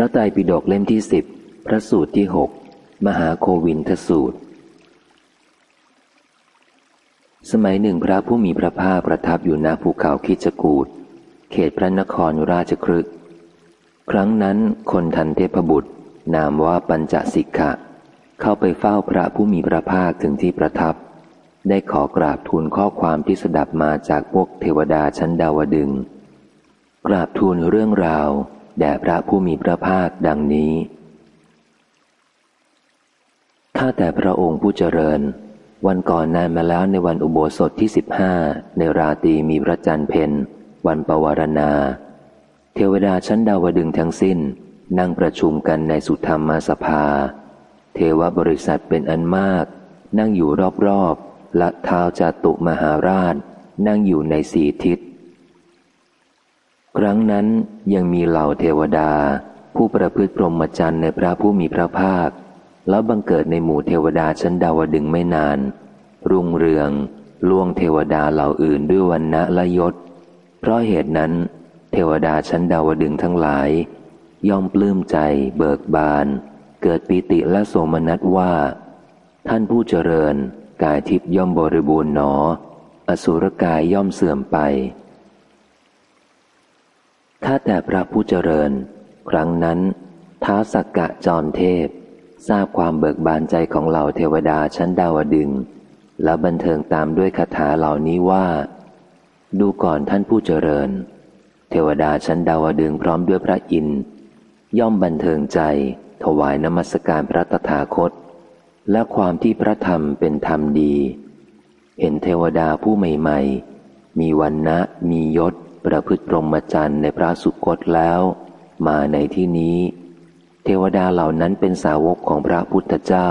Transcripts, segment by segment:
พระไตรปิฎกเล่มที่สิบพระสูตรที่หกมหาโควินทสูตร สมัยหนึ่งพระผู้มีพระภาคประทับอยู่ณภูเขาคิจกูดเขตพระนครราชครึก ครั้งนั้นคนทันเทพบุตร นามว่าปัญจสิกขะ เข้าไปเฝ้าพระผู้มีพระภาคถึงที่ประทับ ได้ขอกราบทูลข้อความที่สดับมาจากพวกเทวดาชั้นดาวดึง กราบทูลเรื่องราว แด่พระผู้มีพระภาคดังนี้ ข้าแต่พระองค์ผู้เจริญ วันก่อนนานมาแล้วในวันอุโบสถที่สิบห้าในราตรีมีพระจันทร์เพนวันปวารณา เทวดาชั้นดาวดึงทั้งสิ้น นั่งประชุมกันในสุธรรมสภา เทวบริษัทเป็นอันมาก นั่งอยู่รอบๆและเท้าจตุมหาราช นั่งอยู่ในสีทิศ ครั้งนั้นยังมีเหล่าเทวดา ผู้ประพฤติพรหมจรรย์ในพระผู้มีพระภาค แล้วบังเกิดในหมู่เทวดาชั้นดาวดึงไม่นาน รุ่งเรืองล่วงเทวดาเหล่าอื่นด้วยวันณะละยศ เพราะเหตุนั้น เทวดาชั้นดาวดึงทั้งหลาย ย่อมปลื้มใจ เบิกบาน เกิดปิติและโสมนัสว่า ท่านผู้เจริญ กายทิพย่อมบริบูรณ์หนอ อสุรกายย่อมเสื่อมไป ข้าแต่พระผู้เจริญ ครั้งนั้นท้าสักกะจอมเทพ ทราบความเบิกบานใจของเหล่าเทวดาชั้นดาวดึง แล้วบันเทิงตามด้วยคาถาเหล่านี้ว่า ดูก่อนท่านผู้เจริญ เทวดาชั้นดาวดึงพร้อมด้วยพระอินทร์ย่อมบันเทิงใจ ถวายนมัสการพระตถาคต และความที่พระธรรมเป็นธรรมดี เห็นเทวดาผู้ใหม่ ๆ มีวันนะมียศ ประพฤติพรหมจรรย์ในพระสุคตแล้ว มาในที่นี้ เทวดาเหล่านั้นเป็นสาวกของพระพุทธเจ้า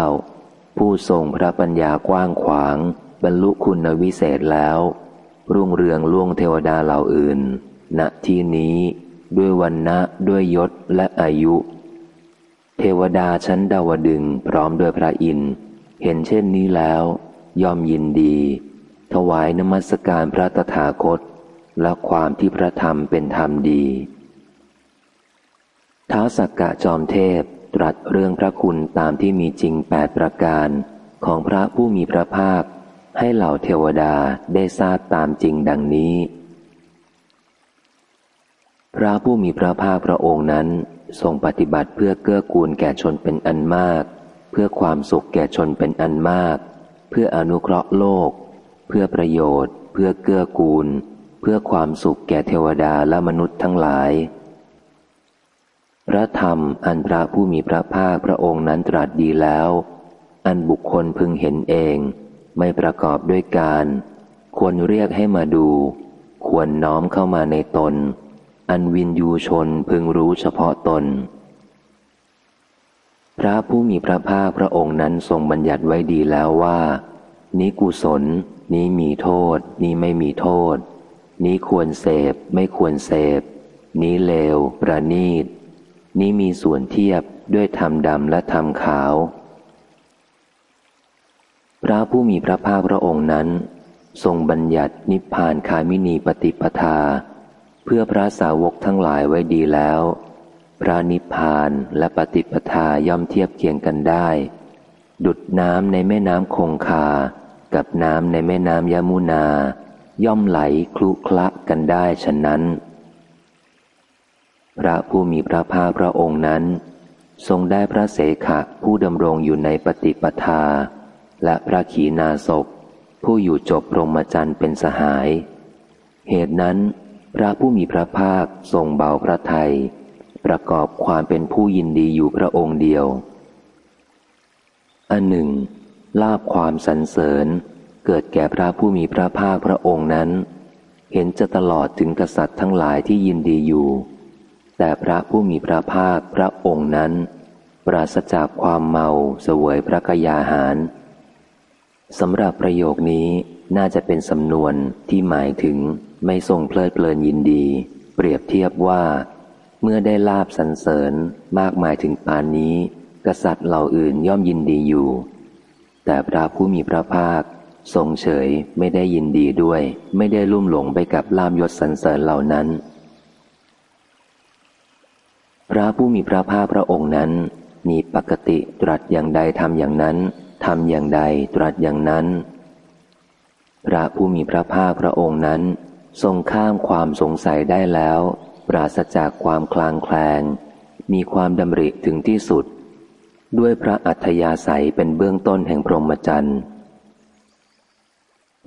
ผู้ทรงพระปัญญากว้างขวาง บรรลุคุณวิเศษแล้ว รุ่งเรืองล่วงเทวดาเหล่าอื่น ณที่นี้ด้วยวันนะด้วยยศและอายุ เทวดาชั้นดาวดึงพร้อมด้วยพระอินทร์เห็นเช่นนี้แล้ว ยอมยินดี ถวายนมัสการพระตถาคต และความที่พระธรรมเป็นธรรมดีท้าสักกะจอมเทพตรัสเรื่องพระคุณตามที่มีจริงแปดประการของพระผู้มีพระภาค ให้เหล่าเทวดาได้ทราบตามจริงดังนี้ พระผู้มีพระภาคพระองค์นั้นทรงปฏิบัติเพื่อเกื้อกูลแก่ชนเป็นอันมาก เพื่อความสุขแก่ชนเป็นอันมาก เพื่ออนุเคราะห์โลก เพื่อประโยชน์ เพื่อเกื้อกูล พื่อความสุขแก่เทวดาและมนุษย์ทั้งหลาย พระธรรมอันพระผู้มีพระภาคพระองค์นั้นตรัสดีแล้ว อันบุคคลพึงเห็นเอง ไม่ประกอบด้วยการ ควรเรียกให้มาดู ควรน้อมเข้ามาในตน อันวินยูชนพึงรู้เฉพาะตน พระผู้มีพระภาคพระองค์นั้นทรงบัญญัติไว้ดีแล้วว่า นี้กุศล นี้มีโทษ นี้ไม่มีโทษ นี้ควรเสพไม่ควรเสพ นี้เลว ประนีต นี้มีส่วนเทียบด้วยธรรมดำและธรรมขาว พระผู้มีพระภาคพระองค์นั้น ทรงบัญญัตินิพพานคามินีปฏิปทา เพื่อพระสาวกทั้งหลายไว้ดีแล้ว พระนิพพานและปฏิปทาย่อมเทียบเคียงกันได้ ดุดน้ำในแม่น้ำคงคา กับน้ำในแม่น้ำยมุนา ย่อมไหลคลุคละกันได้ฉะนั้น พระผู้มีพระภาคพระองค์นั้น ทรงได้พระเสขะผู้ดำรงอยู่ในปฏิปทา และพระขีณาสพผู้อยู่จบรมจันทร์เป็นสหาย เหตุนั้นพระผู้มีพระภาคทรงเบาพระทัยประกอบความเป็นผู้ยินดีอยู่พระองค์เดียว อันหนึ่ง ลาบความสรรเสริญ เกิดแก่พระผู้มีพระภาคพระองค์นั้น เห็นจะตลอดถึงกษัตริย์ทั้งหลายที่ยินดีอยู่ แต่พระผู้มีพระภาคพระองค์นั้น ปราศจากความเมาเสวยพระกยาหารสำหรับประโยคนี้น่าจะเป็นสำนวนที่หมายถึงไม่ทรงเพลิดเพลินยินดี เปรียบเทียบว่า เมื่อได้ลาบสรรเสริญมากมายถึงปานนี้ กษัตริย์เหล่าอื่นย่อมยินดีอยู่ แต่พระผู้มีพระภาค ทรงเฉยไม่ได้ยินดีด้วย ไม่ได้ลุ่มหลงไปกับลามยศสรรเสริญเหล่านั้น พระผู้มีพระภาคพระองค์นั้น มีปกติตรัสอย่างใดทำอย่างนั้นทำอย่างใดตรัสอย่างนั้น พระผู้มีพระภาคพระองค์นั้น ทรงข้ามความสงสัยได้แล้ว ปราศจากความคลางแคลง มีความดำริถึงที่สุด ด้วยพระอัธยาศัยเป็นเบื้องต้นแห่งพรหมจรรย์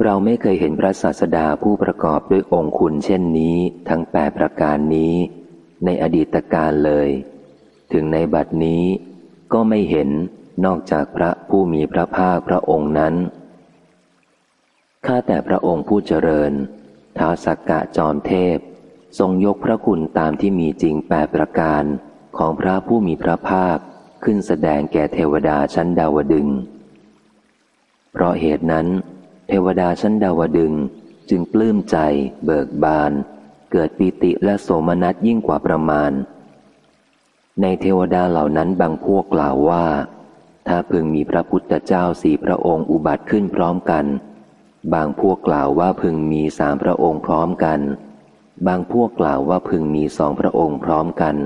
เราไม่เคยเห็นพระศาสดาผู้ประกอบด้วยองคุณเช่นนี้ทั้งแปดประการนี้ ในอดีตการเลย ถึงในบัดนี้ก็ไม่เห็นนอกจากพระผู้มีพระภาคพระองค์นั้น ข้าแต่พระองค์ผู้เจริญท้าสักกะจอมเทพ ทรงยกพระคุณตามที่มีจริงแปดประการของพระผู้มีพระภาคขึ้นแสดงแก่เทวดาชั้นดาวดึง เพราะเหตุนั้น เทวดาชั้นดาวดึงจึงปลื้มใจ เบิกบาน เกิดปีติและโสมนัสยิ่งกว่าประมาณ ในเทวดาเหล่านั้นบางพวกกล่าวว่า ถ้าพึงมีพระพุทธเจ้าสี่พระองค์อุบัติขึ้นพร้อมกัน บางพวกกล่าวว่าพึงมีสามพระองค์พร้อมกัน บางพวกกล่าวว่าพึงมีสองพระองค์พร้อมกัน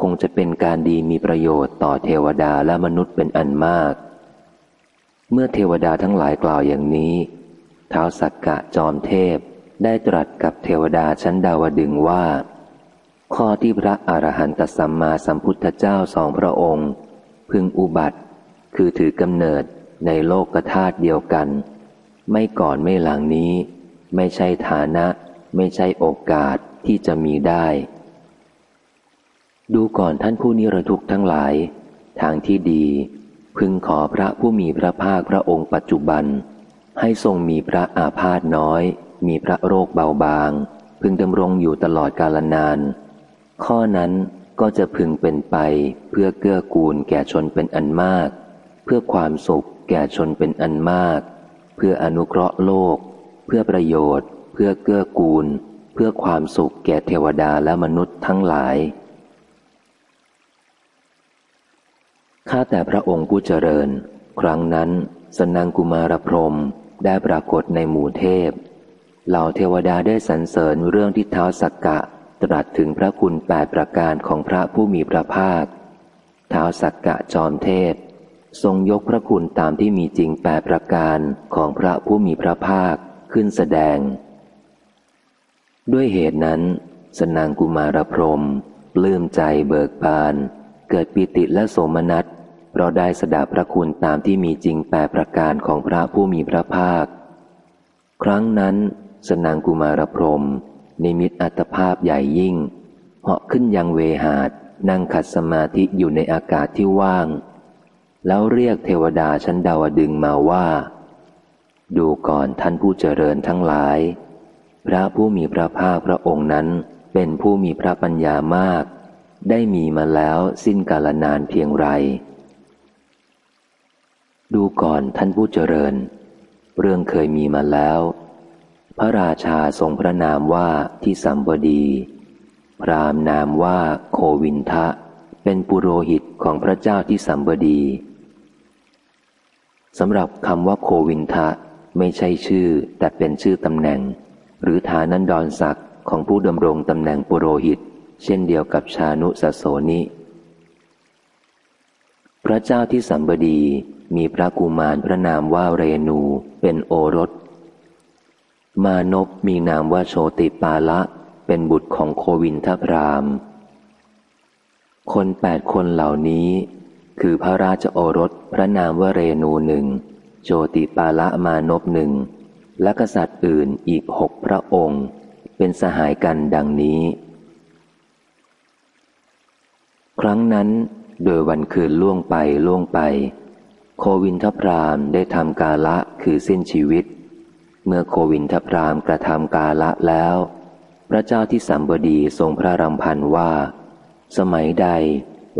คงจะเป็นการดีมีประโยชน์ต่อเทวดาและมนุษย์เป็นอันมาก เมื่อเทวดาทั้งหลายกล่าวอย่างนี้ท้าวสักกะจอมเทพได้ตรัสกับเทวดาชั้นดาวดึงว่า ข้อที่พระอรหันตสัมมาสัมพุทธเจ้าสองพระองค์ พึงอุบัติ คือถือกำเนิดในโลกธาตุเดียวกัน ไม่ก่อนไม่หลังนี้ ไม่ใช่ฐานะ ไม่ใช่โอกาสที่จะมีได้ ดูก่อนท่านผู้นิรทุกข์ทั้งหลาย ทางที่ดี พึงขอพระผู้มีพระภาคพระองค์ปัจจุบัน ให้ทรงมีพระอาพาธน้อย มีพระโรคเบาบาง พึงดำรงอยู่ตลอดกาลนาน ข้อนั้นก็จะพึงเป็นไปเพื่อเกื้อกูลแก่ชนเป็นอันมาก เพื่อความสุขแก่ชนเป็นอันมาก เพื่ออนุเคราะห์โลก เพื่อประโยชน์ เพื่อเกื้อกูล เพื่อความสุขแก่เทวดาและมนุษย์ทั้งหลาย ข้าแต่พระองค์ผู้เจริญ ครั้งนั้น สนังกุมารพรมได้ปรากฏในหมู่เทพ เหล่าเทวดาได้สรรเสริญเรื่องที่เท้าสักกะ ตรัสถึงพระคุณแปดประการของพระผู้มีพระภาค เท้าสักกะจอมเทพ ทรงยกพระคุณตามที่มีจริงแปดประการของพระผู้มีพระภาคขึ้นแสดง ด้วยเหตุนั้น สนังกุมารพรมปลื้มใจเบิกบาน เกิดปิติและโสมนัส เราได้สดาพระคุณตามที่มีจริงแปประการของพระผู้มีพระภาค ครั้งนั้น สนางกุมารพรม นิมิตอัตภาพใหญ่ยิ่ง เหาะขึ้นยังเวหาดนั่งขัดสมาธิอยู่ในอากาศที่ว่าง แล้วเรียกเทวดาชั้นดาวดึงมาว่า ดูก่อนท่านผู้เจริญทั้งหลาย พระผู้มีพระภาคพระองค์นั้นเป็นผู้มีพระปัญญามาก ได้มีมาแล้วสิ้นกาลนานเพียงไร ดูก่อนท่านผู้เจริญ เรื่องเคยมีมาแล้ว พระราชาทรงพระนามว่าที่สัมบดี พรามนามว่าโควินทะ เป็นปุโรหิตของพระเจ้าที่สัมบดีสำหรับคำว่าโควินทะไม่ใช่ชื่อแต่เป็นชื่อตำแหน่ง หรือฐานันดรศักดิ์ของผู้ดำรงตำแหน่งปุโรหิต เช่นเดียวกับชานุสโสนิ พระเจ้าที่สัมบดี มีพระกุมารพระนามว่าเรนูเป็นโอรส มานพมีนามว่าโชติปาละเป็นบุตรของโควินทพรามคนแปดคนเหล่านี้ คือพระราชโอรสพระนามว่าเรนูหนึ่งโชติปาละมานพหนึ่งและกษัตริย์อื่นอีกหกพระองค์ เป็นสหายกันดังนี้ ครั้งนั้นโดยวันคืนล่วงไปล่วงไป โควินทพรามได้ทำกาละคือสิ้นชีวิต เมื่อโควินทพรามกระทำกาละแล้ว พระเจ้าที่สัมบดีทรงพระรำพันว่า สมัยใด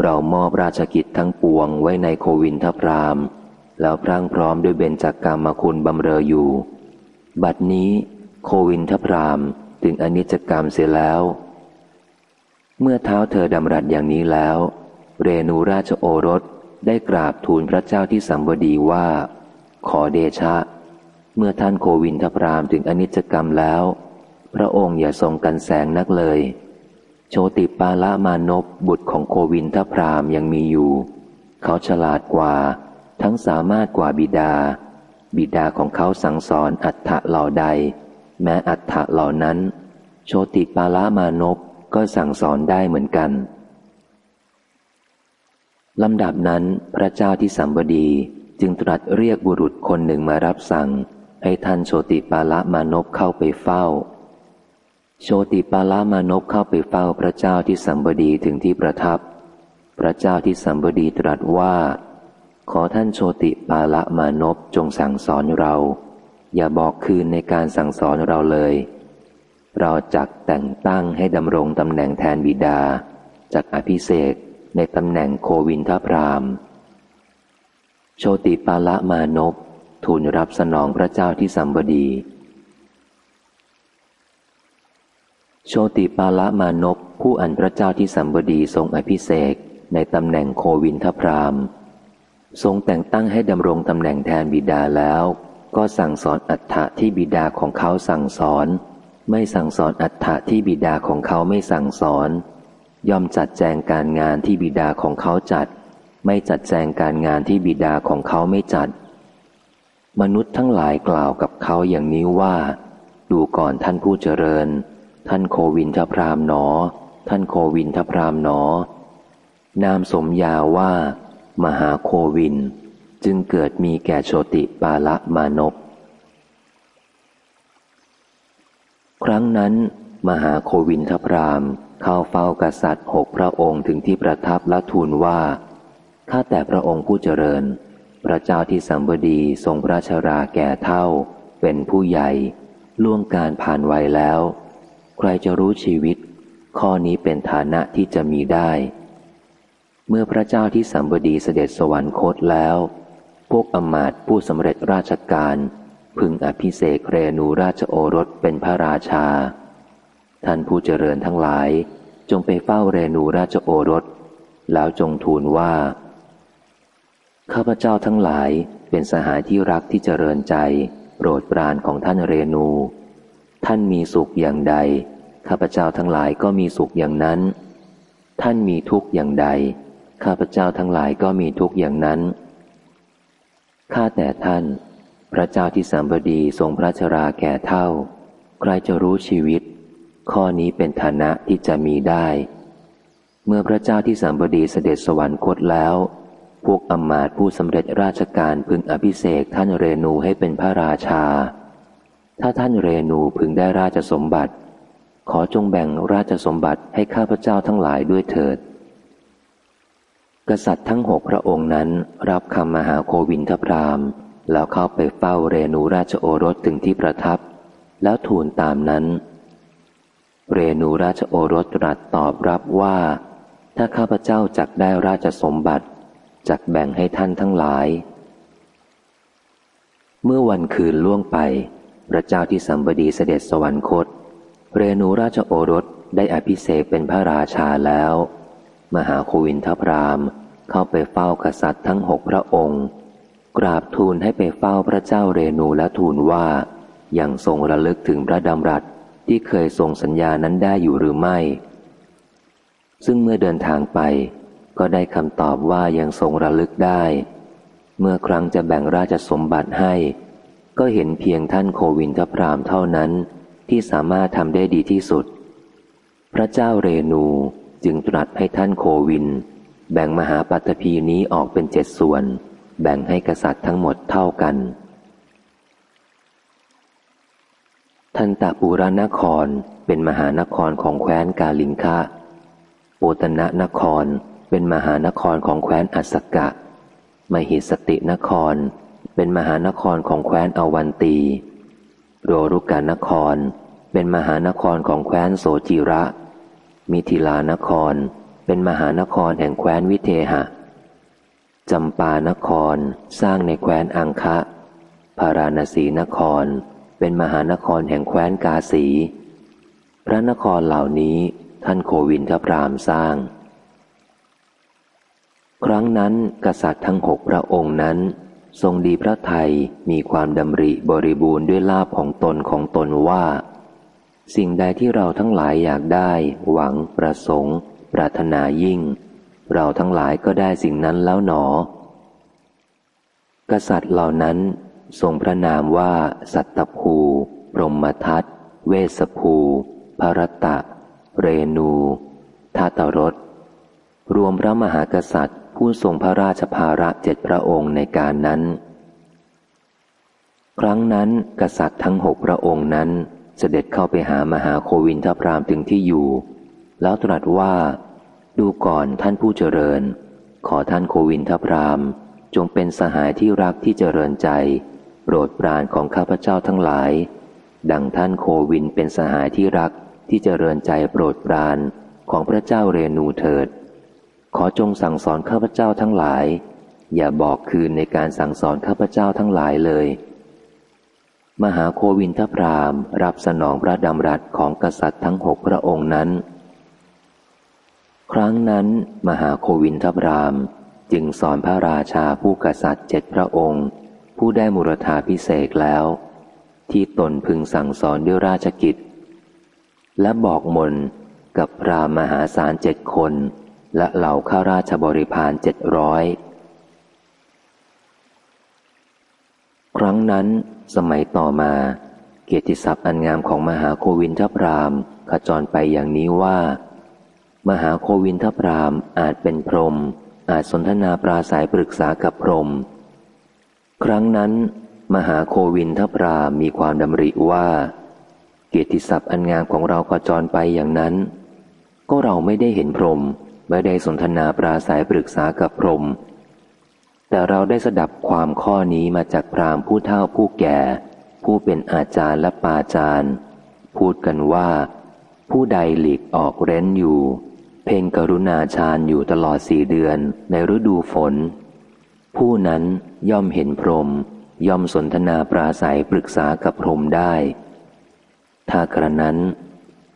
เรามอบราชกิจทั้งปวงไว้ในโควินทพรามแล้วพรั่งพร้อมด้วยเบญจากกรรมคุณบำเรออยู่ บัดนี้โควินทพรามถึงอนิจกรรมเสียแล้ว เมื่อเท้าเธอดำรัสอย่างนี้แล้ว เรนูราชโอรส ได้กราบทูลพระเจ้าที่สัมบดีว่า ขอเดชะ เมื่อท่านโควินทพรามถึงอนิจกรรมแล้ว พระองค์อย่าทรงกันแสงนักเลย โชติปาละมานพบุตรของโควินทพรามยังมีอยู่ เขาฉลาดกว่า ทั้งสามารถกว่าบิดา บิดาของเขาสั่งสอนอัฏฐะเหล่าใด แม้อัฏฐะเหล่านั้น โชติปาละมานพก็สั่งสอนได้เหมือนกัน ลำดับนั้นพระเจ้าที่สัมบดีจึงตรัสเรียกบุรุษคนหนึ่งมารับสั่ง ให้ท่านโชติปาละมานพเข้าไปเฝ้า โชติปาละมานพเข้าไปเฝ้าพระเจ้าที่สัมบดีถึงที่ประทับ พระเจ้าที่สัมบดีตรัสว่า ขอท่านโชติปาละมานพจงสั่งสอนเรา อย่าบอกคืนในการสั่งสอนเราเลย เราจักแต่งตั้งให้ดำรงตำแหน่งแทนบิดาจากอภิเศก ในตำแหน่งโควินทพรามโชติปาละมานพทูลรับสนองพระเจ้าที่สัมบดี โชติปาละมานพผู้อันพระเจ้าที่สัมบดีทรงอภิเศกในตำแหน่งโควินทพรามทรงแต่งตั้งให้ดำรงตำแหน่งแทนบิดาแล้ว ก็สั่งสอนอัฏฐะที่บิดาของเขาสั่งสอน ไม่สั่งสอนอัฏฐะที่บิดาของเขาไม่สั่งสอน ย่อมจัดแจงการงานที่บิดาของเขาจัด ไม่จัดแจงการงานที่บิดาของเขาไม่จัด มนุษย์ทั้งหลายกล่าวกับเขาอย่างนี้ว่า ดูก่อนท่านผู้เจริญ ท่านโควินทพรามหนอ ท่านโควินทพรามหนอ นามสมยาว่า มหาโควิน จึงเกิดมีแก่โชติปาละมานพครั้งนั้น มหาโควินทพราม เข้าเฝ้ากษัตริย์หกพระองค์ถึงที่ประทับและทูลว่า ข้าแต่พระองค์ผู้เจริญ พระเจ้าที่สัมบดีทรงพระชราแก่เท่า เป็นผู้ใหญ่ ล่วงการผ่านวัยแล้ว ใครจะรู้ชีวิต ข้อนี้เป็นฐานะที่จะมีได้ เมื่อพระเจ้าที่สัมบดีเสด็จสวรรคตแล้ว พวกอมาตผู้สำเร็จราชการพึงอภิเษกเรนูราชโอรสเป็นพระราชา ท่านผู้เจริญทั้งหลาย จงไปเฝ้าเรนูราชโอรส แล้วจงทูลว่า ข้าพเจ้าทั้งหลายเป็นสหายที่รักที่เจริญใจโปรดปรานของท่านเรนู ท่านมีสุขอย่างใด ข้าพเจ้าทั้งหลายก็มีสุขอย่างนั้น ท่านมีทุกข์อย่างใด ข้าพเจ้าทั้งหลายก็มีทุกข์อย่างนั้น ข้าแต่ท่าน พระเจ้าที่สัมบดีทรงพระชราแก่เท่า ใครจะรู้ชีวิต ข้อนี้เป็นฐานะที่จะมีได้ เมื่อพระเจ้าที่สามบดีเสด็จสวรรคตแล้ว พวกอมาตผู้สำเร็จราชการพึงอภิเษกท่านเรนูให้เป็นพระราชา ถ้าท่านเรนูพึงได้ราชสมบัติ ขอจงแบ่งราชสมบัติให้ข้าพเจ้าทั้งหลายด้วยเถิด กษัตริย์ทั้งหกพระองค์นั้นรับคำมหาโควินทพรามแล้วเข้าไปเฝ้าเรนูราชโอรสถึงที่ประทับ แล้วทูลตามนั้น เรนูราชโอรสตรัสตอบรับว่า ถ้าข้าพเจ้าจักได้ราชสมบัติจักแบ่งให้ท่านทั้งหลาย เมื่อวันคืนล่วงไป พระเจ้าที่สัมบดีเสด็จสวรรคต เรนูราชโอรสได้อภิเษกเป็นพระราชาแล้ว มหาโควินทพรามเข้าไปเฝ้ากษัตริย์ทั้งหกพระองค์ กราบทูลให้ไปเฝ้าพระเจ้าเรนูและทูลว่า อย่างทรงระลึกถึงพระดำรัส ที่เคยส่งสัญญานั้นได้อยู่หรือไม่ ซึ่งเมื่อเดินทางไป ก็ได้คำตอบว่ายังทรงระลึกได้ เมื่อครั้งจะแบ่งราชสมบัติให้ ก็เห็นเพียงท่านโควินทพรามเท่านั้นที่สามารถทำได้ดีที่สุด พระเจ้าเรนูจึงตรัสให้ท่านโควิน แบ่งมหาปัตภีนี้ออกเป็นเจ็ดส่วน แบ่งให้กษัตริย์ทั้งหมดเท่ากัน ทันตปูรานครเป็นมหานครของแคว้นกาลิงคะโปตนะนครเป็นมหานครของแคว้นอัสกะ มหิสตินคร เป็นมหานครของแคว้นอวันตี โรรุกานคร เป็นมหานครของแคว้นโสจิระ มิถิลานคร เป็นมหานครแห่งแคว้นวิเทหะ จำปานครสร้างในแคว้นอังคะพาราณสีนคร เป็นมหานครแห่งแคว้นกาสี พระนครเหล่านี้ท่านโควินทพรามสร้าง ครั้งนั้นกษัตริย์ทั้งหกพระองค์นั้น ทรงดีพระไทยมีความดำริบริบูรณ์ด้วยลาภของตนของตนว่า สิ่งใดที่เราทั้งหลายอยากได้ หวัง ประสงค์ ปรารถนายิ่ง เราทั้งหลายก็ได้สิ่งนั้นแล้วหนอ กษัตริย์เหล่านั้น ทรงพระนามว่า สัตตภูปรหมทัตเวสภูภรตะ เรนูทาตรสรวมพระมหากษัตริย์ ผู้ทรงพระราชภาระเจ็ดพระองค์ในการนั้น ครั้งนั้นกษัตริย์ทั้งหกพระองค์นั้นเสด็จเข้าไปหามหาโควินทพรามถึงที่อยู่ แล้วตรัสว่า ดูก่อนท่านผู้เจริญ ขอท่านโควินทพรามจงเป็นสหายที่รักที่เจริญใจ โปรดปรานของข้าพเจ้าทั้งหลาย ดังท่านโควินเป็นสหายที่รักที่เจริญใจโปรดปรานของพระเจ้าเรนูเถิด ขอจงสั่งสอนข้าพเจ้าทั้งหลาย อย่าบอกคืนในการสั่งสอนข้าพเจ้าทั้งหลายเลย มหาโควินทพรามรับสนองพระดำรัสของกษัตริย์ทั้งหกพระองค์นั้น ครั้งนั้น มหาโควินทพรามจึงสอนพระราชาผู้กษัตริย์เจ็ดพระองค์ ผู้ได้มุรธาพิเศษแล้ว ที่ตนพึงสั่งสอนด้วยราชกิจ และบอกมนกับพรามหาศาลเจ็ดคน และเหล่าข้าราชบริพารเจ็ดร้อยครั้งนั้นสมัยต่อมา เกียรติศัพท์อันงามของมหาโควินทพรามขจรไปอย่างนี้ว่า มหาโควินทพรามอาจเป็นพรหมอาจสนทนาปราศัยปรึกษากับพรหม ครั้งนั้น มหาโควินทพรามีความดำริว่า เกียรติศัพท์อันงามของเราขจรไปอย่างนั้น ก็เราไม่ได้เห็นพรมไม่ได้สนทนาปราศัยปรึกษากับพรมแต่เราได้สดับความข้อนี้มาจากพรามผู้เฒ่าผู้แก่ ผู้เป็นอาจารย์และปาจารย์ พูดกันว่า ผู้ใดหลีกออกเร้นอยู่ เพ่งกรุณาฌานอยู่ตลอดสี่เดือนในฤดูฝน ผู้นั้น ย่อมเห็นพรหมย่อมสนทนาปราศัยปรึกษากับพรหมได้ ถ้ากระนั้น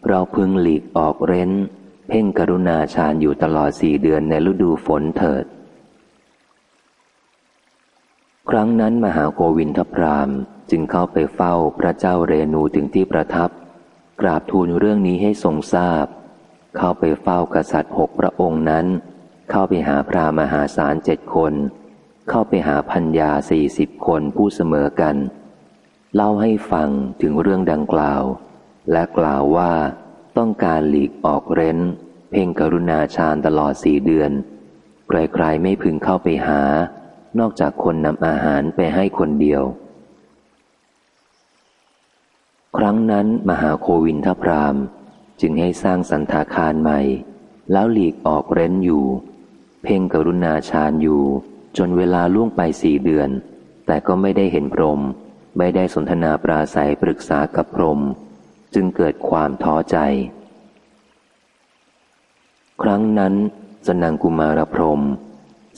เราพึงหลีกออกเร้น เพ่งกรุณาฌานอยู่ตลอดสี่เดือนในฤดูฝนเถิด ครั้งนั้นมหาโกวินทพรามจึงเข้าไปเฝ้าพระเจ้าเรนูถึงที่ประทับ กราบทูลเรื่องนี้ให้ทรงทราบ เข้าไปเฝ้ากษัตริย์หกพระองค์นั้น เข้าไปหาพระมหาศาลเจ็ดคน เข้าไปหาพัญญาสี่สิบคนผู้เสมอกัน เล่าให้ฟังถึงเรื่องดังกล่าว และกล่าวว่าต้องการหลีกออกเร้น เพ่งกรุณาฌานตลอดสี่เดือน ใครๆไม่พึงเข้าไปหา นอกจากคนนำอาหารไปให้คนเดียว ครั้งนั้นมหาโควินทพรามจึงให้สร้างสันทาคารใหม่ แล้วหลีกออกเร้นอยู่ เพ่งกรุณาฌานอยู่ จนเวลาล่วงไปสี่เดือน แต่ก็ไม่ได้เห็นพรหมไม่ได้สนทนาปราศัยปรึกษากับพรหมจึงเกิดความท้อใจ ครั้งนั้น สนังกุมารพรม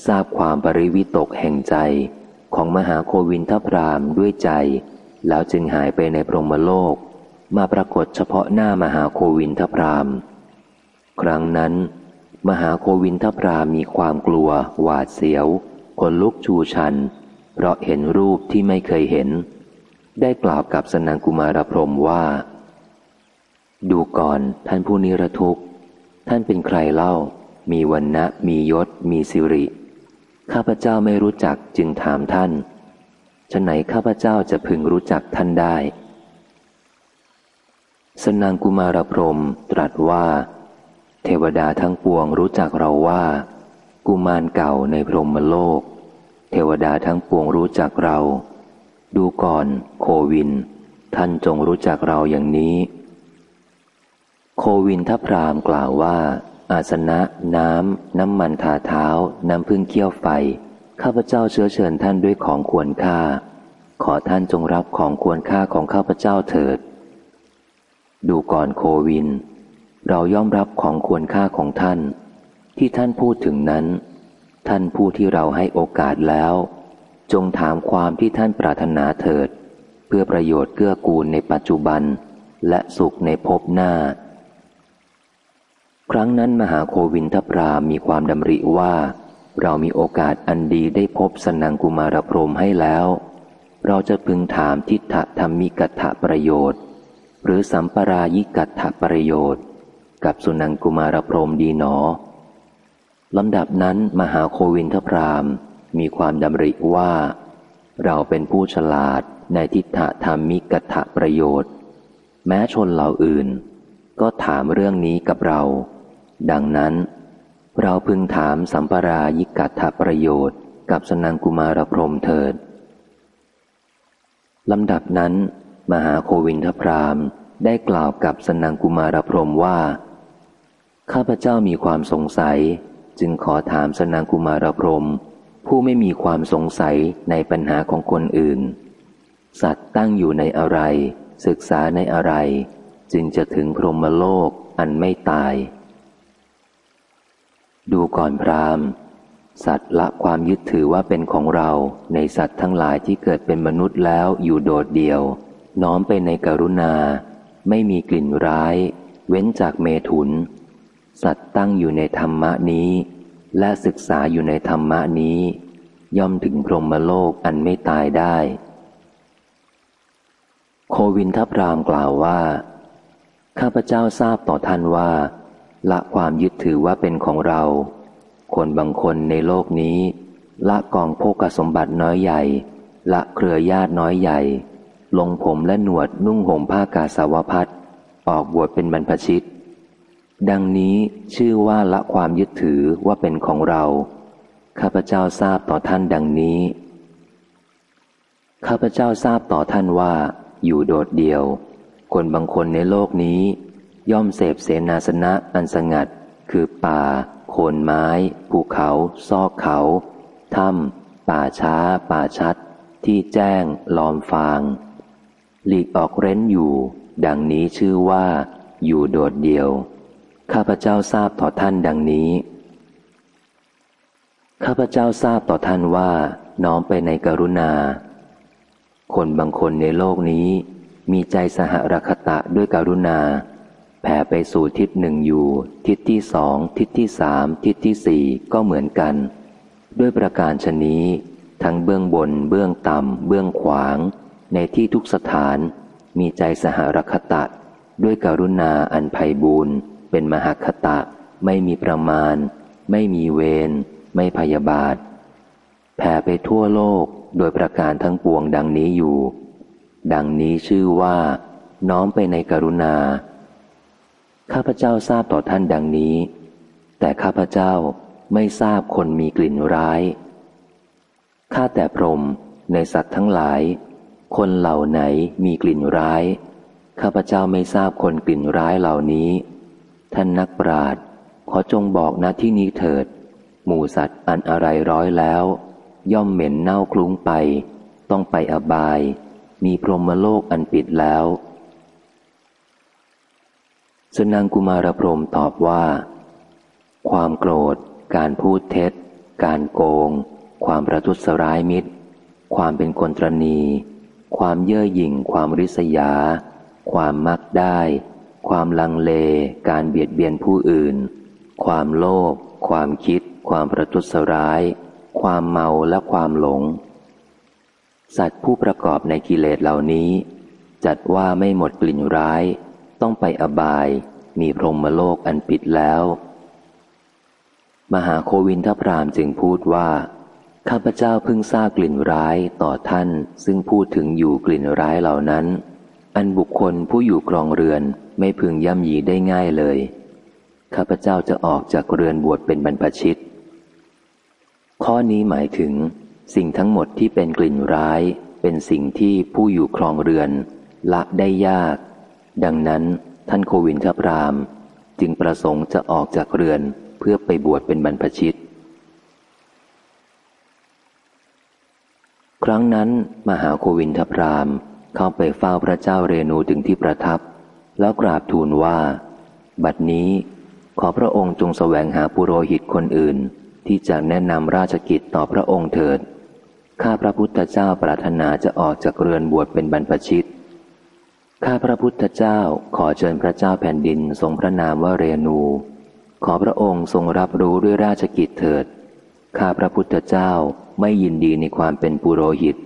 ทราบความปริวิตกแห่งใจของมหาโควินทพรามด้วยใจ แล้วจึงหายไปในพรหมโลก มาปรากฏเฉพาะหน้ามหาโควินทพรามครั้งนั้น มหาโควินทพรามมีความกลัว หวาดเสียว ขนลุกชูชัน เพราะเห็นรูปที่ไม่เคยเห็น ได้กล่าวกับสนังกุมารพรมว่า ดูก่อนท่านผู้นิรทุกข์ ท่านเป็นใครเล่า มีวันนะมียศ มีสิริ ข้าพเจ้าไม่รู้จักจึงถามท่านฉะไหนข้าพเจ้าจะพึงรู้จักท่านได้ สนางกุมารพรมตรัสว่า เทวดาทั้งปวงรู้จักเราว่า กุมารเก่าในพรหมโลก เทวดาทั้งปวงรู้จักเรา ดูก่อน โควิน ท่านจงรู้จักเราอย่างนี้ โควินทพรามกล่าวว่า อาสนะ น้ำ น้ำมันทาเท้า น้ำพึ่งเคี่ยวไฟ ข้าพเจ้าเชื้อเชิญท่านด้วยของควรค่า ขอท่านจงรับของควรค่าของข้าพเจ้าเถิด ดูก่อนโควิน เราย่อมรับของควรค่าของท่าน ที่ท่านพูดถึงนั้น ท่านผู้ที่เราให้โอกาสแล้ว จงถามความที่ท่านปรารถนาเถิด เพื่อประโยชน์เกื้อกูลในปัจจุบัน และสุขในภพหน้า ครั้งนั้นมหาโควินทพรามีความดำริว่า เรามีโอกาสอันดีได้พบสนังกุมารพรมให้แล้ว เราจะพึงถามทิฏฐธรรมิกถประโยชน์ หรือสัมปรายิกัตถประโยชน์ กับสุนังกุมารพรมดีหนอ ลำดับนั้นมหาโควินทพรามมีความดำริว่า เราเป็นผู้ฉลาดในทิฏฐธรรมิกัตถประโยชน์ แม้ชนเหล่าอื่น ก็ถามเรื่องนี้กับเรา ดังนั้น เราพึงถามสัมปรายิกัตถประโยชน์ กับสนังกุมารพรมเถิดลำดับนั้น มหาโควินทพรามได้กล่าวกับสนังกุมารพรมว่า ข้าพเจ้ามีความสงสัย จึงขอถามสนังกุมารพรม ผู้ไม่มีความสงสัยในปัญหาของคนอื่น สัตว์ตั้งอยู่ในอะไร ศึกษาในอะไร จึงจะถึงพรหมโลกอันไม่ตาย ดูก่อนพรามสัตว์ละความยึดถือว่าเป็นของเราในสัตว์ทั้งหลายที่เกิดเป็นมนุษย์แล้วอยู่โดดเดี่ยว น้อมไปในกรุณา ไม่มีกลิ่นร้าย เว้นจากเมถุน สัตว์ตั้งอยู่ในธรรมะนี้ และศึกษาอยู่ในธรรมะนี้ ย่อมถึงพรหมโลกอันไม่ตายได้ โควินทพรามกล่าวว่า ข้าพเจ้าทราบต่อท่านว่า ละความยึดถือว่าเป็นของเรา คนบางคนในโลกนี้ ละกองโภกสมบัติน้อยใหญ่ ละเครือญาติน้อยใหญ่ ลงผมและหนวดนุ่งห่มผ้ากาสาวพัดออกบวชเป็นบรรพชิต ดังนี้ชื่อว่าละความยึดถือว่าเป็นของเรา ข้าพเจ้าทราบต่อท่านดังนี้ ข้าพเจ้าทราบต่อท่านว่า อยู่โดดเดี่ยว คนบางคนในโลกนี้ ย่อมเสพเสนาสนะอันสงัด คือป่า โคนไม้ ภูเขา ซอกเขาถ้ำป่าช้า ป่าชัด ที่แจ้ง ลอมฟาง หลีกออกเร้นอยู่ ดังนี้ชื่อว่า อยู่โดดเดี่ยว ข้าพเจ้าทราบต่อท่านดังนี้ ข้าพเจ้าทราบต่อท่านว่า น้อมไปในกรุณา คนบางคนในโลกนี้ มีใจสหรคตะด้วยกรุณา แผ่ไปสู่ทิศหนึ่งอยู่ ทิศที่สอง ทิศที่สาม ทิศที่สี่ก็เหมือนกัน ด้วยประการชนี้ ทั้งเบื้องบน เบื้องต่ำ เบื้องขวาง ในที่ทุกสถาน มีใจสหรคตะด้วยกรุณาอันไพบูรณ์ เป็นมหคตะ ไม่มีประมาณ ไม่มีเวร ไม่พยาบาท แผ่ไปทั่วโลกโดยประการทั้งปวงดังนี้อยู่ ดังนี้ชื่อว่า น้อมไปในกรุณา ข้าพเจ้าทราบต่อท่านดังนี้ แต่ข้าพเจ้าไม่ทราบคนมีกลิ่นร้าย ข้าแต่พรมในสัตว์ทั้งหลาย คนเหล่าไหนมีกลิ่นร้าย ข้าพเจ้าไม่ทราบคนกลิ่นร้ายเหล่านี้ ท่านนักปราดขอจงบอกนะที่นี้เถิด หมูสัตว์อันอะไรร้อยแล้ว ย่อมเหม็นเน่าคลุ้งไป ต้องไปอบาย มีพรหมโลกอันปิดแล้วสนังกุมารพรมตอบว่า ความโกรธ การพูดเท็จ การโกง ความประทุษร้ายมิตร ความเป็นคนตรณี ความเย่อหยิ่ง ความริษยา ความมักได้ ความลังเล การเบียดเบียนผู้อื่น ความโลภ ความคิด ความประทุษร้าย ความเมาและความหลง สัตว์ผู้ประกอบในกิเลสเหล่านี้ จัดว่าไม่หมดกลิ่นร้าย ต้องไปอบาย มีพรหมโลกอันปิดแล้ว มหาโควินทพรามจึงพูดว่า ข้าพเจ้าเพิ่งทราบกลิ่นร้ายต่อท่าน ซึ่งพูดถึงอยู่กลิ่นร้ายเหล่านั้น อันบุคคลผู้อยู่กรองเรือนไม่พึงย่ำยีได้ง่ายเลย ข้าพเจ้าจะออกจากเรือนบวชเป็นบรรพชิต ข้อนี้หมายถึง สิ่งทั้งหมดที่เป็นกลิ่นร้าย เป็นสิ่งที่ผู้อยู่ครองเรือน ละได้ยาก ดังนั้นท่านโควินทพรามจึงประสงค์จะออกจากเรือนเพื่อไปบวชเป็นบรรพชิต ครั้งนั้นมหาโควินทพราม เข้าไปเฝ้าพระเจ้าเรนูถึงที่ประทับ แล้วกราบทูลว่า บัดนี้ขอพระองค์จงแสวงหาปุโรหิตคนอื่น ที่จะแนะนำราชกิจต่อพระองค์เถิด ข้าพระพุทธเจ้าปรารถนาจะออกจากเรือนบวชเป็นบรรพชิต ข้าพระพุทธเจ้าขอเชิญพระเจ้าแผ่นดินทรงพระนามว่าเรนู ขอพระองค์ทรงรับรู้ด้วยราชกิจเถิด ข้าพระพุทธเจ้าไม่ยินดีในความเป็นปุโรหิต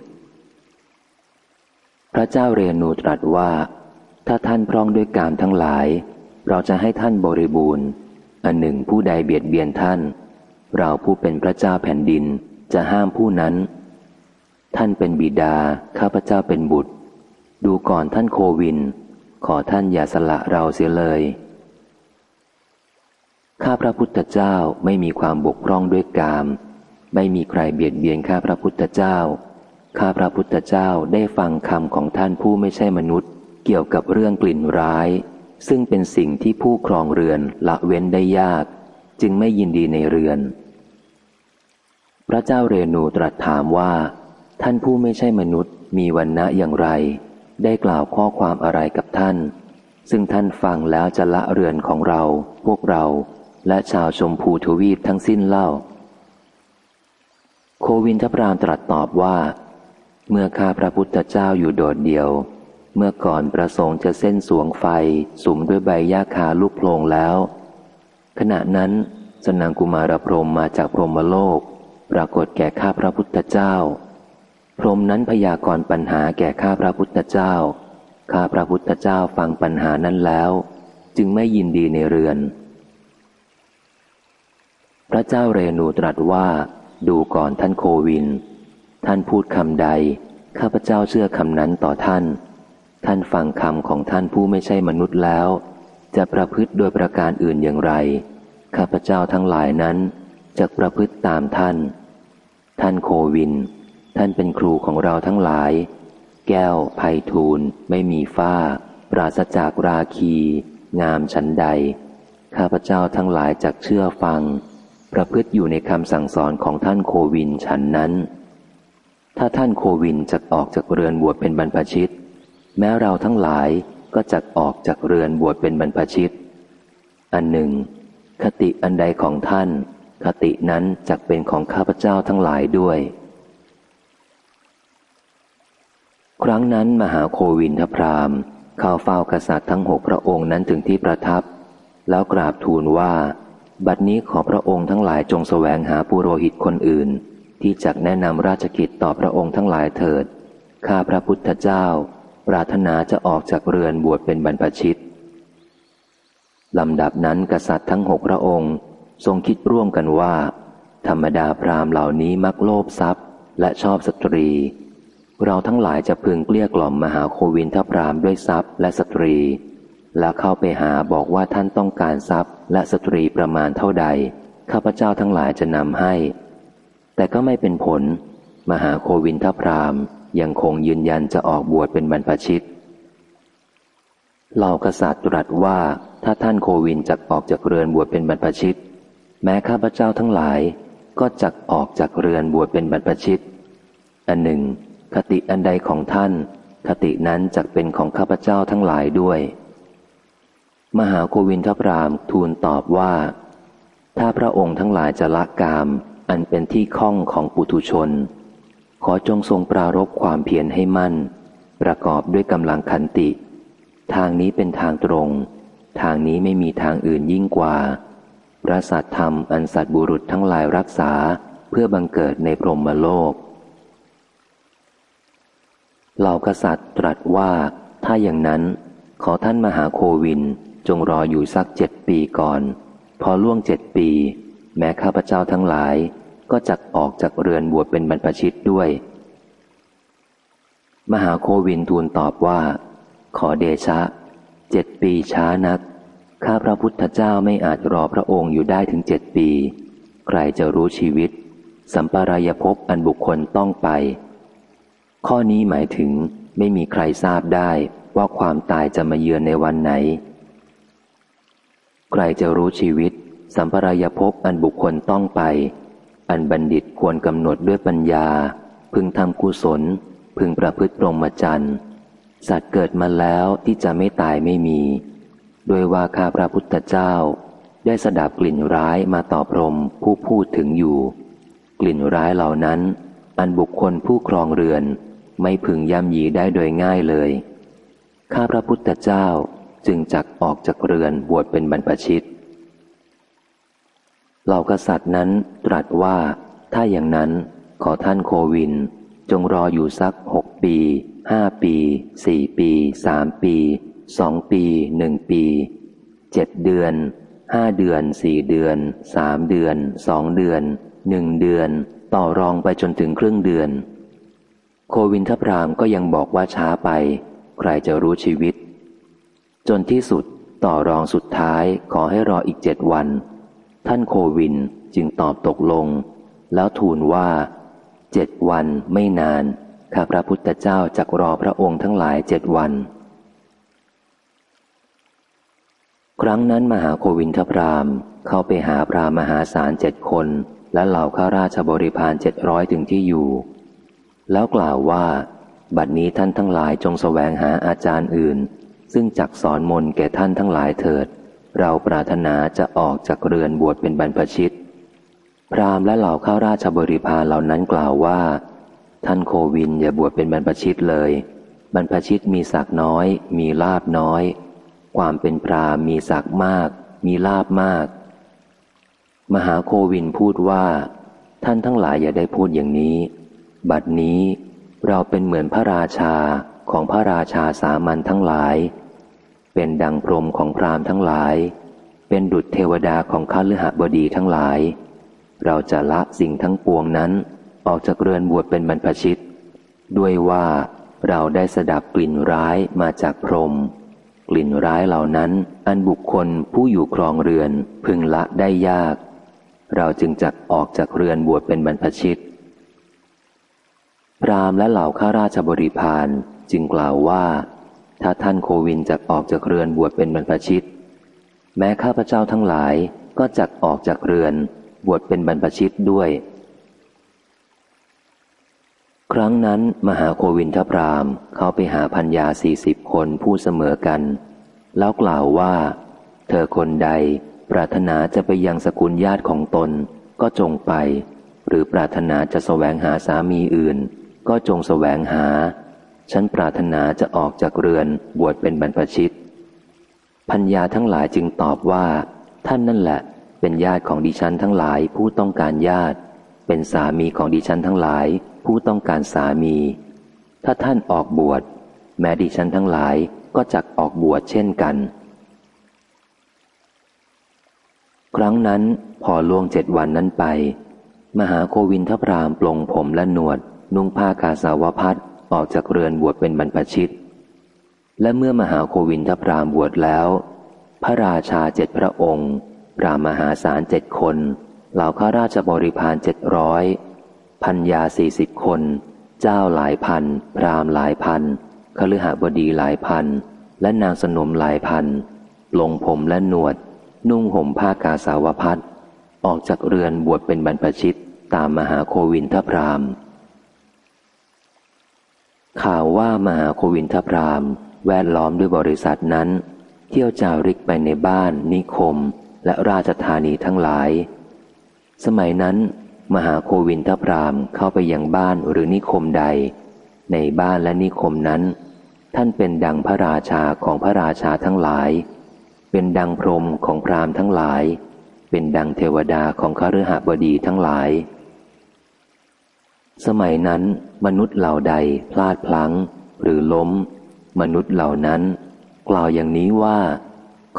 พระเจ้าเรนูตรัสว่า ถ้าท่านพร่องด้วยกามทั้งหลาย เราจะให้ท่านบริบูรณ์ อันหนึ่งผู้ใดเบียดเบียนท่าน เราผู้เป็นพระเจ้าแผ่นดินจะห้ามผู้นั้น ท่านเป็นบิดา ข้าพเจ้าเป็นบุตร ดูก่อนท่านโควิน ขอท่านอย่าสละเราเสียเลย ข้าพระพุทธเจ้าไม่มีความบกพร่องด้วยกาม ไม่มีใครเบียดเบียนข้าพระพุทธเจ้า ข้าพระพุทธเจ้าได้ฟังคำของท่านผู้ไม่ใช่มนุษย์ เกี่ยวกับเรื่องกลิ่นร้าย ซึ่งเป็นสิ่งที่ผู้ครองเรือนละเว้นได้ยาก จึงไม่ยินดีในเรือน พระเจ้าเรนูตรัสถามว่า ท่านผู้ไม่ใช่มนุษย์มีวันณะอย่างไร ได้กล่าวข้อความอะไรกับท่าน ซึ่งท่านฟังแล้วจะละเรือนของเรา พวกเรา และชาวชมพูทวีปทั้งสิ้นเล่า โควินทพรามตรัสตอบว่า เมื่อข้าพระพุทธเจ้าอยู่โดดเดียว เมื่อก่อนประสงค์จะเส้นสวงไฟสุมด้วยใบหญ้าคาลูกโพลงแล้ว ขณะนั้นสนางกุมารพรมมาจากพรหมโลก ปรากฏแก่ข้าพระพุทธเจ้า พรหมนั้นพยากรณ์ปัญหาแก่ข้าพระพุทธเจ้า ข้าพระพุทธเจ้าฟังปัญหานั้นแล้ว จึงไม่ยินดีในเรือน พระเจ้าเรนูตรัสว่า ดูก่อนท่านโควิน ท่านพูดคำใด ข้าพเจ้าเชื่อคำนั้นต่อท่าน ท่านฟังคำของท่านผู้ไม่ใช่มนุษย์แล้ว จะประพฤติโดยประการอื่นอย่างไร ข้าพเจ้าทั้งหลายนั้นจะประพฤติตามท่าน ท่านโควิน ท่านเป็นครูของเราทั้งหลาย แก้วไพทูลไม่มีฝ้า ปราศจากราคี งามฉันใด ข้าพเจ้าทั้งหลายจักเชื่อฟัง ประพฤติอยู่ในคำสั่งสอนของท่านโควินฉันนั้น ถ้าท่านโควินจะออกจากเรือนบวชเป็นบรรพชิต แม้เราทั้งหลายก็จะออกจากเรือนบวชเป็นบรรพชิต อันหนึ่ง คติอันใดของท่าน คตินั้นจะเป็นของข้าพเจ้าทั้งหลายด้วย ครั้งนั้นมหาโควินทพรามเข้าเฝ้ากษัตริย์ทั้งหกพระองค์นั้นถึงที่ประทับ แล้วกราบทูลว่า บัดนี้ขอพระองค์ทั้งหลายจงแสวงหาปุโรหิตคนอื่น ที่จะแนะนำราชกิจต่อพระองค์ทั้งหลายเถิด ข้าพระพุทธเจ้า ปรารถนาจะออกจากเรือนบวชเป็นบรรพชิตลำดับนั้นกษัตริย์ทั้งหกพระองค์ ทรงคิดร่วมกันว่า ธรรมดาพราหมณ์เหล่านี้มักโลภทรัพย์ และชอบสตรี เราทั้งหลายจะพึงเกลี้ยกล่อมมหาโควินทพราหมณ์ด้วยทรัพย์และสตรี แล้วเข้าไปหาบอกว่าท่านต้องการทรัพย์ และสตรีประมาณเท่าใด ข้าพเจ้าทั้งหลายจะนำให้ แต่ก็ไม่เป็นผล มหาโควินทพรามยังคงยืนยันจะออกบวชเป็นบรรพชิตเหล่ากษัตริย์ตรัสว่าถ้าท่านโควินจักออกจากเรือนบวชเป็นบรรพชิต แม้ข้าพเจ้าทั้งหลายก็จักออกจากเรือนบวชเป็นบรรพชิต อันหนึ่ง คติอันใดของท่าน คตินั้นจักเป็นของข้าพเจ้าทั้งหลายด้วย มหาโควินทพรามทูลตอบว่า ถ้าพระองค์ทั้งหลายจะละกาม อันเป็นที่ข้องของปุถุชน ขอจงทรงปรารบความเพียรให้มั่น ประกอบด้วยกำลังขันติ ทางนี้เป็นทางตรง ทางนี้ไม่มีทางอื่นยิ่งกว่า พระสัตธรรมอันสัตบุรุษทั้งหลายรักษาเพื่อบังเกิดในพรหมโลกเหล่ากษัตริย์ตรัสว่าถ้าอย่างนั้น ขอท่านมหาโควินจงรออยู่สักเจ็ดปีก่อน พอล่วงเจ็ดปี แม้ข้าพเจ้าทั้งหลายก็จักออกจากเรือนบวชเป็นบรรพชิตด้วย มหาโควินทูลตอบว่า ขอเดชะ เจ็ดปีช้านัก ข้าพระพุทธเจ้าไม่อาจรอพระองค์อยู่ได้ถึงเจ็ดปี ใครจะรู้ชีวิต สัมปรายภพอันบุคคลต้องไป ข้อนี้หมายถึงไม่มีใครทราบได้ว่าความตายจะมาเยือนในวันไหน ใครจะรู้ชีวิต สัมปรายภพอันบุคคลต้องไป อันบัณฑิตควรกำหนดด้วยปัญญา พึงทำกุศล พึงประพฤติปรมจันทร์สัตว์เกิดมาแล้วที่จะไม่ตายไม่มีโดยว่าข้าพระพุทธเจ้า ได้สดับกลิ่นร้ายมาตอบรมผู้พูดถึงอยู่ กลิ่นร้ายเหล่านั้น อันบุคคลผู้ครองเรือน ไม่พึงย่ำยีได้โดยง่ายเลย ข้าพระพุทธเจ้าจึงจักออกจากเรือนบวชเป็นบรรพชิต เหล่ากษัตริย์นั้นตรัสว่าถ้าอย่างนั้นขอท่านโควิน จงรออยู่สักหกปีห้าปีสี่ปีสามปีสองปีหนึ่งปีเจ็ดเดือนห้าเดือนสี่เดือนสามเดือนสองเดือนหนึ่งเดือน ต่อรองไปจนถึงครึ่งเดือน โควินทพรามก็ยังบอกว่าช้าไป ใครจะรู้ชีวิต จนที่สุดต่อรองสุดท้ายขอให้รออีกเจ็ดวัน ท่านโควินจึงตอบตกลง แล้วทูลว่าเจ็ดวันไม่นาน ข้าพระพุทธเจ้าจักรอพระองค์ทั้งหลายเจ็ดวัน ครั้งนั้นมหาโควินทพรามเข้าไปหาพรามหาศาลเจ็ดคน และเหล่าข้าราชบริพารเจ็ดร้อยถึงที่อยู่ แล้วกล่าวว่า บัดนี้ท่านทั้งหลายจงสแสวงหาอาจารย์อื่น ซึ่งจักสอนมนแก่ท่านทั้งหลายเถิด เราปรารถนาจะออกจากเรือนบวชเป็นบรรพชิต พราหมณ์และเหล่าข้าราชบริพารเหล่านั้นกล่าวว่า ท่านโควินอย่าบวชเป็นบรรพชิตเลย บรรพชิตมีศักน้อย มีลาบน้อย ความเป็นพราหมณ์มีศักมาก มีลาบมาก มหาโควินพูดว่า ท่านทั้งหลายอย่าได้พูดอย่างนี้ บัดนี้เราเป็นเหมือนพระราชาของพระราชาสามัญทั้งหลาย เป็นดังพรมของพรามทั้งหลาย เป็นดุจเทวดาของข้าลือหบดีทั้งหลาย เราจะละสิ่งทั้งปวงนั้น ออกจากเรือนบวชเป็นบรรพชิต ด้วยว่าเราได้สดับกลิ่นร้ายมาจากพรม กลิ่นร้ายเหล่านั้น อันบุคคลผู้อยู่ครองเรือนพึงละได้ยาก เราจึงจักออกจากเรือนบวชเป็นบรรพชิตพรามและเหล่าข้าราชบริพารจึงกล่าวว่า ถ้าท่านโควินจักออกจากเรือนบวชเป็นบรรพชิต แม้ข้าพเจ้าทั้งหลายก็จักออกจากเรือนบวชเป็นบรรพชิตด้วย ครั้งนั้นมหาโควินทพรามเขาไปหาพัญญาสี่สิบคนผู้เสมอกัน แล้วกล่าวว่า เธอคนใดปรารถนาจะไปยังสกุลญาติของตนก็จงไป หรือปรารถนาจะสแสวงหาสามีอื่น ก็จงสแสวงหา ฉันปรารถนาจะออกจากเรือนบวชเป็นบรรพชิต พัญญาทั้งหลายจึงตอบว่า ท่านนั่นแหละ เป็นญาติของดิฉันทั้งหลายผู้ต้องการญาติ เป็นสามีของดิฉันทั้งหลาย ผู้ต้องการสามี ถ้าท่านออกบวช แม้ดิฉันทั้งหลายก็จักออกบวชเช่นกัน ครั้งนั้นพอล่วงเจ็ดวันนั้นไป มหาโควินทพรามปลงผมและหนวด นุ่งผ้ากาสาวพัด ออกจากเรือนบวชเป็นบรรพชิต และเมื่อมหาโควินทพรามบวชแล้ว พระราชาเจ็ดพระองค์รามหาศาลเจ็ดคนเหล่าข้าราชบริพารเจ็ดร้อยพันยาสี่สิบคน เจ้าหลายพัน พรามหลายพันคฤหบดีหลายพัน และนางสนมหลายพัน ลงผมและหนวด นุ่งห่มผ้ากาสาวพัดออกจากเรือนบวชเป็นบรรพชิตตามมหาโควินทพราม ข่าวว่ามหาโควินทพรามแวดล้อมด้วยบริษัทนั้น เที่ยวจาริกไปในบ้าน นิคม และราชธานีทั้งหลาย สมัยนั้น มหาโควินทพรามเข้าไปยังบ้านหรือนิคมใด ในบ้านและนิคมนั้น ท่านเป็นดังพระราชาของพระราชาทั้งหลาย เป็นดังพรมของพรามทั้งหลาย เป็นดังเทวดาของข้ารือหบดีทั้งหลาย สมัยนั้นมนุษย์เหล่าใดพลาดพลั้ง หรือล้ม มนุษย์เหล่านั้น กล่าวอย่างนี้ว่า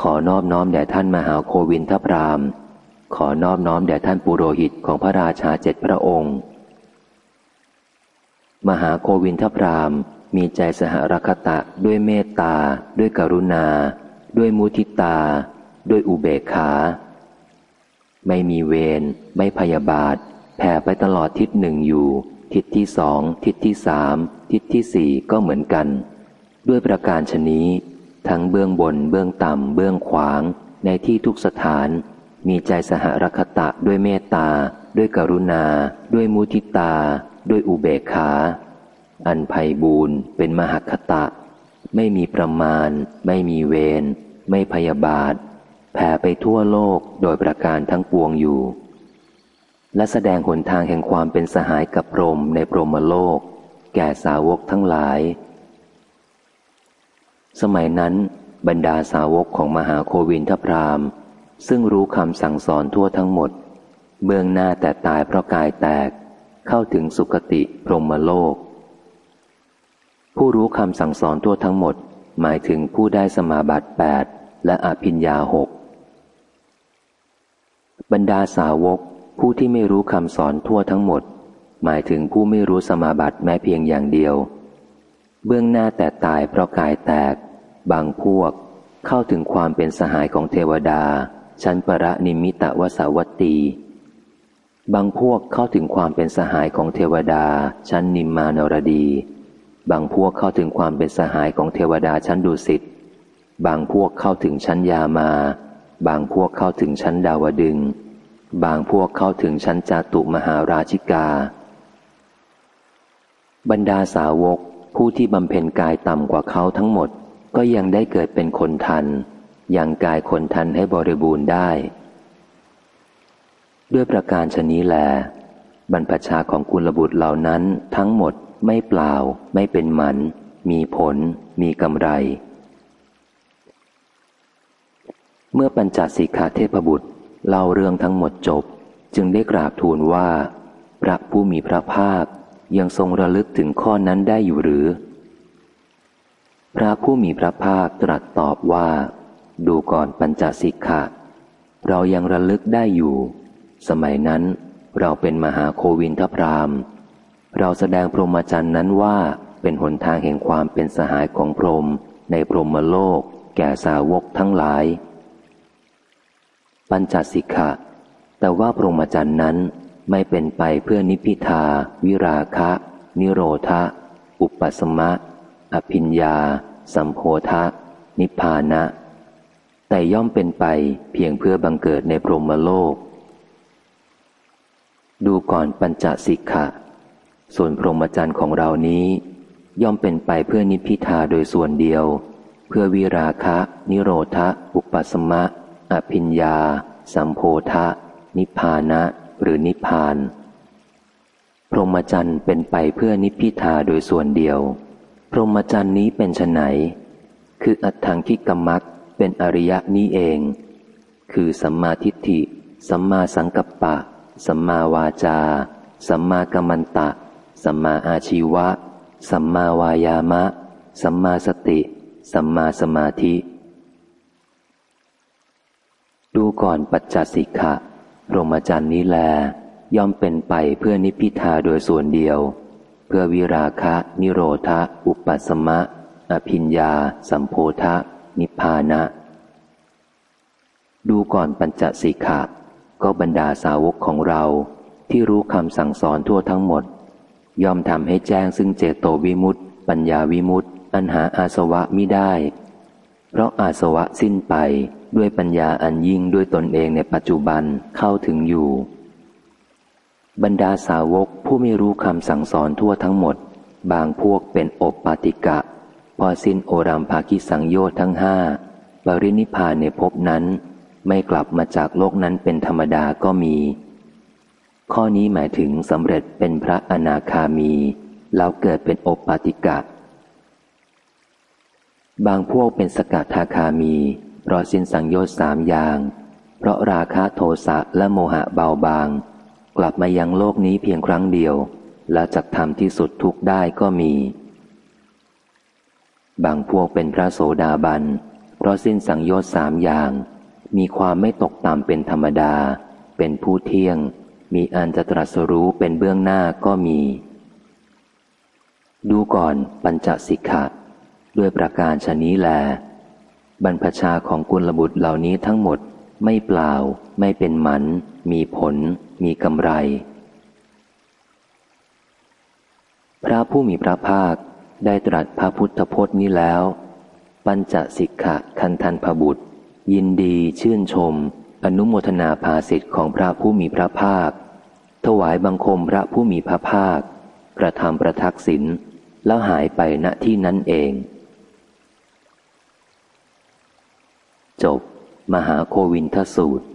ขอนอบน้อมแด่ท่านมหาโควินทพราม ขอนอบน้อมแด่ท่านปุโรหิตของพระราชาเจ็ดพระองค์ มหาโควินทพรามมีใจสหรคตะด้วยเมตตา ด้วยกรุณา ด้วยมุทิตา ด้วยอุเบกขา ไม่มีเวรไม่พยาบาท แผ่ไปตลอดทิศหนึ่งอยู่ ทิศที่สอง ทิศที่สาม ทิศที่สี่ก็เหมือนกัน ด้วยประการชนี้ ทั้งเบื้องบน เบื้องต่ำ เบื้องขวาง ในที่ทุกสถาน มีใจสหรคตะด้วยเมตตา ด้วยกรุณา ด้วยมุทิตา ด้วยอุเบกขา อันภัยบูนเป็นมหคตะ ไม่มีประมาณ ไม่มีเวร ไม่พยาบาท แผ่ไปทั่วโลกโดยประการทั้งปวงอยู่ และแสดงหนทางแห่งความเป็นสหายกับพรมในพรหมโลก แก่สาวกทั้งหลาย สมัยนั้นบรรดาสาวกของมหาโควินทพรามซึ่งรู้คำสั่งสอนทั่วทั้งหมด เบื้องหน้าแต่ตายเพราะกายแตกเข้าถึงสุคติพรหมโลก ผู้รู้คำสั่งสอนทั่วทั้งหมด หมายถึงผู้ได้สมาบัติแปดและอภิญญาหกบรรดาสาวก ผู้ที่ไม่รู้คำสอนทั่วทั้งหมด หมายถึงผู้ไม่รู้สมาบัติแม้เพียงอย่างเดียว เบื้องหน้าแต่ตายเพราะกายแตก บางพวกเข้าถึงความเป็นสหายของเทวดา ชั้นประนิมิตวสาวัตตี บางพวกเข้าถึงความเป็นสหายของเทวดา ชั้นนิมมานรดี บางพวกเข้าถึงความเป็นสหายของเทวดาชั้นดุสิต บางพวกเข้าถึงชั้นยามา บางพวกเข้าถึงชั้นดาวดึง บางพวกเข้าถึงชั้นจาตุมหาราชิกา บรรดาสาวกผู้ที่บำเพ็ญกายต่ำกว่าเขาทั้งหมด ก็ยังได้เกิดเป็นคนทันยังกายคนทันให้บริบูรณ์ได้ ด้วยประการชนี้แล บรรพชาของกุลบุตรเหล่านั้นทั้งหมดไม่เปล่า ไม่เป็นหมัน มีผล มีกำไร เมื่อปัญจสิกขาเทพบุตร เล่าเรื่องทั้งหมดจบ จึงได้กราบทูลว่า พระผู้มีพระภาคยังทรงระลึกถึงข้อนั้นได้อยู่หรือ พระผู้มีพระภาคตรัสตอบว่า ดูก่อนปัญจสิกขะเรายังระลึกได้อยู่ สมัยนั้นเราเป็นมหาโควินทพราม เราแสดงพรหมจรรย์นั้นว่าเป็นหนทางแห่งความเป็นสหายของพรหมในพรหมโลก แก่สาวกทั้งหลาย ปัญจสิกขะแต่ว่าพรหมจรรย์นั้นไม่เป็นไปเพื่อนิพิทา วิราคะ นิโรธะ อุปสมะ อภิญญา สัมโพธะ นิพพานะ แต่ย่อมเป็นไปเพียงเพื่อบังเกิดในพรหมโลก ดูก่อนปัญจสิกขะส่วนพรหมจรรย์ของเรานี้ ย่อมเป็นไปเพื่อนิพิทาโดยส่วนเดียว เพื่อวิราคะ นิโรธะ อุปสมะ อภิญญา สัมโพธะ นิพพานะ หรือนิพพาน พรหมจรรย์เป็นไปเพื่อนิพพิทาโดยส่วนเดียว พรหมจรรย์นี้เป็นไนคืออัตถังคิกมักเป็นอริยะนี้เอง คือสัมมาทิฏฐิ สัมมาสังกัปปะ สัมมาวาจา สัมมากัมมันตะ สัมมาอาชีวะ สัมมาวายามะ สัมมาสติ สัมมาสมาธิ ดูก่อนปัจจสิกขะพรหมจรรย์นี้แล ย่อมเป็นไปเพื่อนิพิทาโดยส่วนเดียว เพื่อวิราคะ นิโรธะ อุปสมะ อภิญญา สัมโพธะ นิพพานะ ดูก่อนปัญจสิกขะก็บรรดาสาวกของเราที่รู้คำสั่งสอนทั่วทั้งหมด ย่อมทำให้แจ้งซึ่งเจโตวิมุตติ ปัญญาวิมุตติ อันหาอาสวะมิได้ เพราะอาสวะสิ้นไป ด้วยปัญญาอันยิ่งด้วยตนเองในปัจจุบันเข้าถึงอยู่ บรรดาสาวกผู้ไม่รู้คำสั่งสอนทั่วทั้งหมด บางพวกเป็นอบปาติกะ พอสิ้นโอรัมภากิสังโยชน์ทั้งห้าบรินิพานในภพนั้น ไม่กลับมาจากโลกนั้นเป็นธรรมดาก็มี ข้อนี้หมายถึงสำเร็จเป็นพระอนาคามี แล้วเกิดเป็นอบปาติกะบางพวกเป็นสกัดทาคามี เพราะสิ้นสังโยชน์สามอย่าง เพราะราคะโทสะและโมหะเบาบาง กลับมายังโลกนี้เพียงครั้งเดียว แล้วจักทำที่สุดทุกได้ก็มี บางพวกเป็นพระโสดาบัน เพราะสิ้นสังโยชน์สามอย่าง มีความไม่ตกต่ำเป็นธรรมดา เป็นผู้เที่ยง มีอันจะตรัสรู้เป็นเบื้องหน้าก็มี ดูก่อนปัญจสิกขะด้วยประการชนี้แล บรรพชาของกุลบุตรเหล่านี้ทั้งหมดไม่เปล่า ไม่เป็นหมัน มีผล มีกำไร พระผู้มีพระภาคได้ตรัสพระพุทธพจน์นี้แล้ว ปัญจสิกขะคันทันพบุตร ยินดีชื่นชม อนุโมทนาภาสิทธิ์ของพระผู้มีพระภาค ถวายบังคมพระผู้มีพระภาค กระทำประทักษิณแล้วหายไปณที่นั้นเอง จบ มหาโควินทสูตร